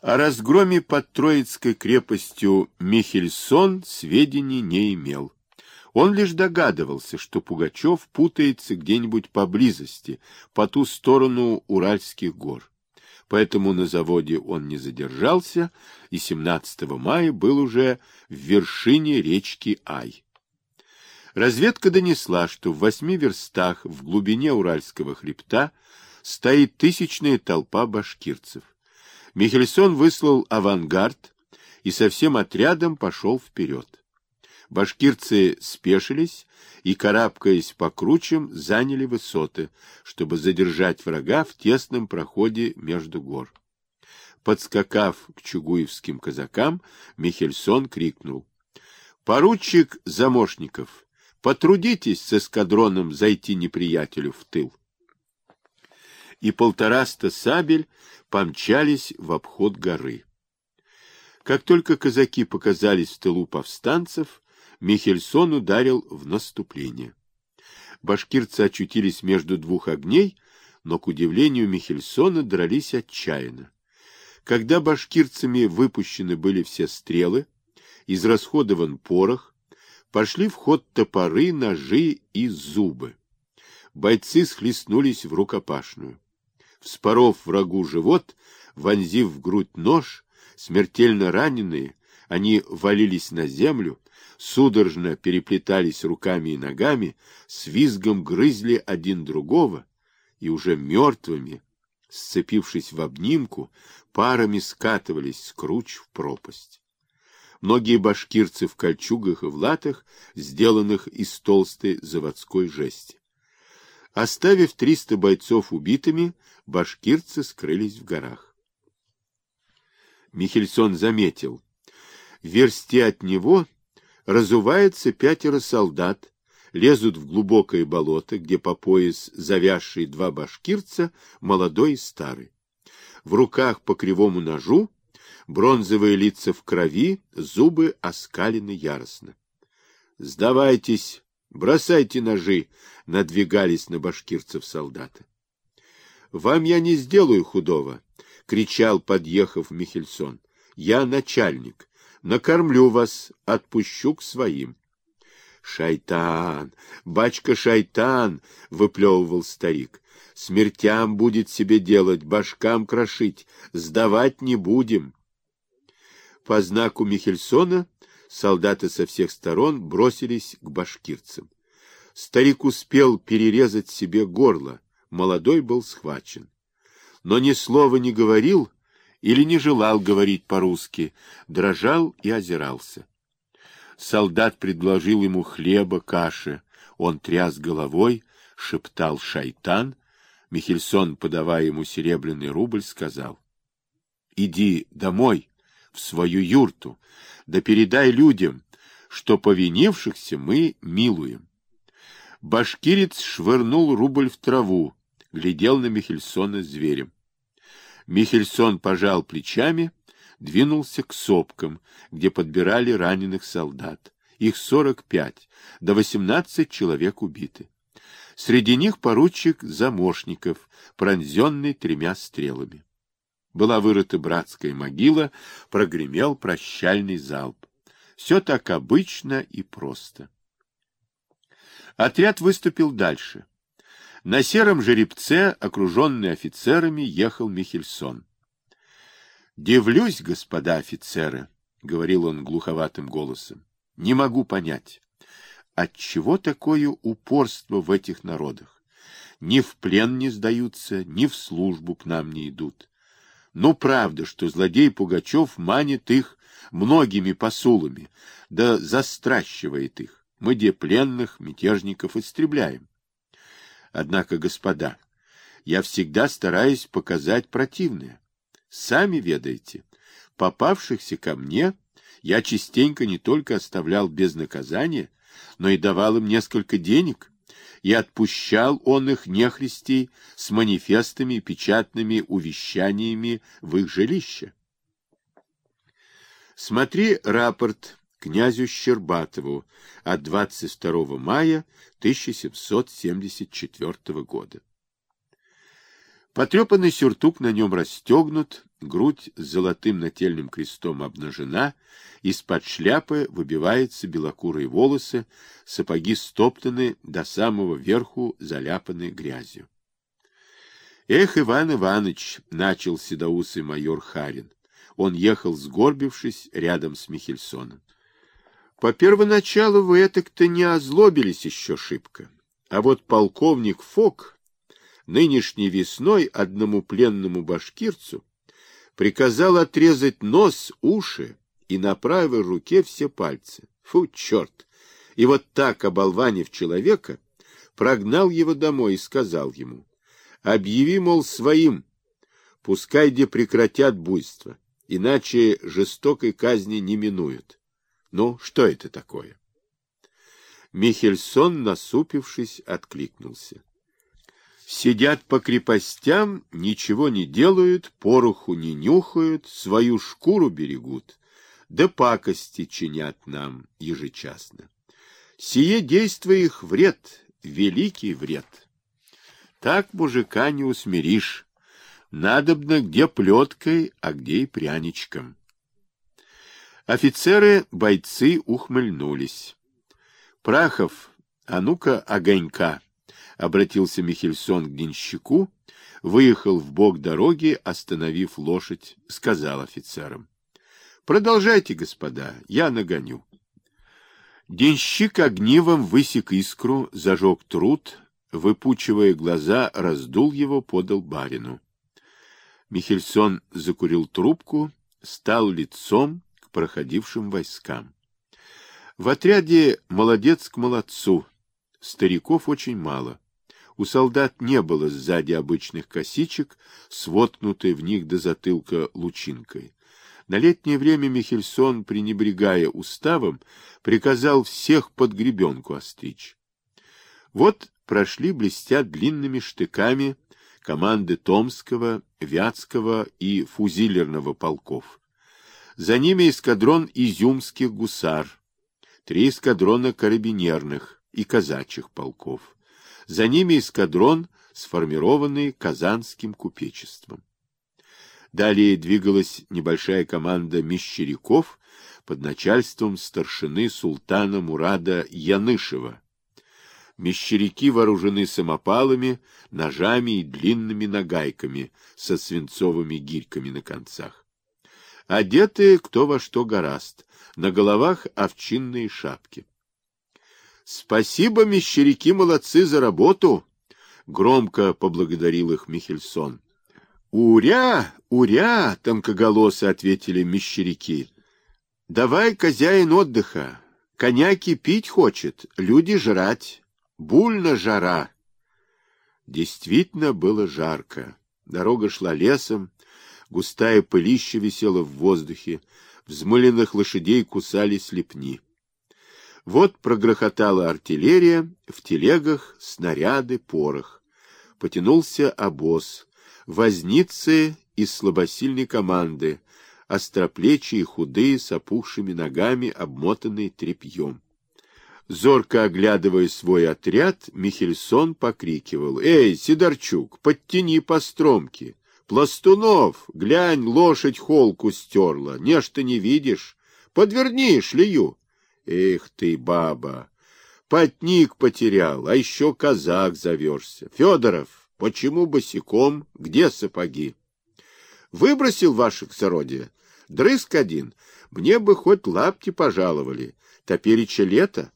О разгроме под Троицкой крепостью Михельсон сведений не имел. Он лишь догадывался, что Пугачев путается где-нибудь поблизости, по ту сторону Уральских гор. Поэтому на заводе он не задержался, и 17 мая был уже в вершине речки Ай. Разведка донесла, что в восьми верстах в глубине Уральского хребта стоит тысячная толпа башкирцев. Михельсон выслал авангард и со всем отрядом пошел вперед. Башкирцы спешились и, карабкаясь по кручам, заняли высоты, чтобы задержать врага в тесном проходе между гор. Подскакав к чугуевским казакам, Михельсон крикнул. — Поручик Замошников, потрудитесь с эскадроном зайти неприятелю в тыл и полтораста сабель помчались в обход горы. Как только казаки показались в тылу повстанцев, Михельсон ударил в наступление. Башкирцы очутились между двух огней, но, к удивлению Михельсона, дрались отчаянно. Когда башкирцами выпущены были все стрелы, израсходован порох, пошли в ход топоры, ножи и зубы. Бойцы схлестнулись в рукопашную вспоров врагу живот, вонзив в грудь нож, смертельно раненые, они валились на землю, судорожно переплетались руками и ногами, с визгом грызли один другого, и уже мертвыми, сцепившись в обнимку, парами скатывались с круч в пропасть. Многие башкирцы в кольчугах и в латах, сделанных из толстой заводской жести. Оставив триста бойцов убитыми, башкирцы скрылись в горах. Михельсон заметил. В версте от него разувается пятеро солдат, лезут в глубокое болото, где по пояс завязшие два башкирца, молодой и старый. В руках по кривому ножу, бронзовые лица в крови, зубы оскалены яростно. — Сдавайтесь, бросайте ножи, — надвигались на башкирцев солдаты. Вам я не сделаю худого, — кричал, подъехав Михельсон. — Я начальник. Накормлю вас, отпущу к своим. — Шайтан! Бачка шайтан! — выплевывал старик. — Смертям будет себе делать, башкам крошить. Сдавать не будем. По знаку Михельсона солдаты со всех сторон бросились к башкирцам. Старик успел перерезать себе горло молодой был схвачен. Но ни слова не говорил или не желал говорить по-русски, дрожал и озирался. Солдат предложил ему хлеба, каши. Он тряс головой, шептал «шайтан». Михельсон, подавая ему серебряный рубль, сказал, «Иди домой, в свою юрту, да передай людям, что повинившихся мы милуем». Башкирец швырнул рубль в траву, глядел на Михельсона зверем. Михельсон пожал плечами, двинулся к сопкам, где подбирали раненых солдат. Их сорок пять, до восемнадцать человек убиты. Среди них поручик Замошников, пронзенный тремя стрелами. Была вырыта братская могила, прогремел прощальный залп. Все так обычно и просто. Отряд выступил дальше. На сером жеребце, окруженный офицерами, ехал Михельсон. «Дивлюсь, господа офицеры», — говорил он глуховатым голосом, — «не могу понять, отчего такое упорство в этих народах? Ни в плен не сдаются, ни в службу к нам не идут. Ну, правда, что злодей Пугачев манит их многими посулами, да застращивает их. Мы где пленных мятежников истребляем. Однако, господа, я всегда стараюсь показать противное. Сами ведаете, попавшихся ко мне я частенько не только оставлял без наказания, но и давал им несколько денег, и отпущал он их нехристей с манифестами и печатными увещаниями в их жилище. Смотри рапорт князю Щербатову от 22 мая 1774 года. Потрепанный сюртук на нем расстегнут, грудь с золотым нательным крестом обнажена, из-под шляпы выбиваются белокурые волосы, сапоги стоптаны до самого верху, заляпаны грязью. Эх, Иван Иванович, начал седоусый майор Харин. Он ехал, сгорбившись, рядом с Михельсоном. По первоначалу вы этак-то не озлобились еще шибко. А вот полковник Фок нынешней весной одному пленному башкирцу приказал отрезать нос, уши и на правой руке все пальцы. Фу, черт! И вот так, оболванив человека, прогнал его домой и сказал ему, объяви, мол, своим, пускай где прекратят буйство, иначе жестокой казни не минуют. Ну, что это такое? Михельсон, насупившись, откликнулся. Сидят по крепостям, ничего не делают, пороху не нюхают, свою шкуру берегут, да пакости чинят нам ежечасно. Сие действие их вред, великий вред. Так мужика не усмиришь. Надобно где плеткой, а где и пряничком. Офицеры-бойцы ухмыльнулись. Прахов, а ну-ка огонька обратился Михельсон к денщику, выехал в бок дороги, остановив лошадь, сказал офицерам. — Продолжайте, господа, я нагоню. Денщик огнивом высек искру, зажег труд, выпучивая глаза, раздул его, подал барину. Михельсон закурил трубку, стал лицом проходившим войскам. В отряде молодец к молодцу, стариков очень мало. У солдат не было сзади обычных косичек, своткнутой в них до затылка лучинкой. На летнее время Михельсон, пренебрегая уставом, приказал всех под гребенку остричь. Вот прошли блестят длинными штыками команды Томского, Вятского и Фузилерного полков. За ними эскадрон изюмских гусар, три эскадрона карабинерных и казачьих полков. За ними эскадрон, сформированный Казанским купечеством. Далее двигалась небольшая команда мещеряков под начальством старшины султана Мурада Янышева. Мещеряки вооружены самопалами, ножами и длинными нагайками со свинцовыми гирьками на концах. Одеты кто во что гораст, на головах овчинные шапки. Спасибо, мещеряки молодцы за работу, громко поблагодарил их Михельсон. Уря, уря, тонкоголосы ответили мещеряки. Давай, хозяин отдыха. Коняки пить хочет, люди жрать. Бульно жара. Действительно было жарко. Дорога шла лесом, густая пылища висела в воздухе, взмыленных лошадей кусали слепни. Вот прогрохотала артиллерия, в телегах снаряды, порох. Потянулся обоз, возницы из слабосильной команды, остроплечие худые, с опухшими ногами, обмотанные тряпьем. Зорко оглядывая свой отряд, Михельсон покрикивал. — Эй, Сидорчук, подтяни по стромке! Пластунов, глянь, лошадь холку стерла, нечто не видишь? Подверни шлею! Эх ты, баба! Потник потерял, а еще казак зовешься. Федоров, почему босиком? Где сапоги? Выбросил ваших сородия? Дрызг один. Мне бы хоть лапти пожаловали. Топереча лето.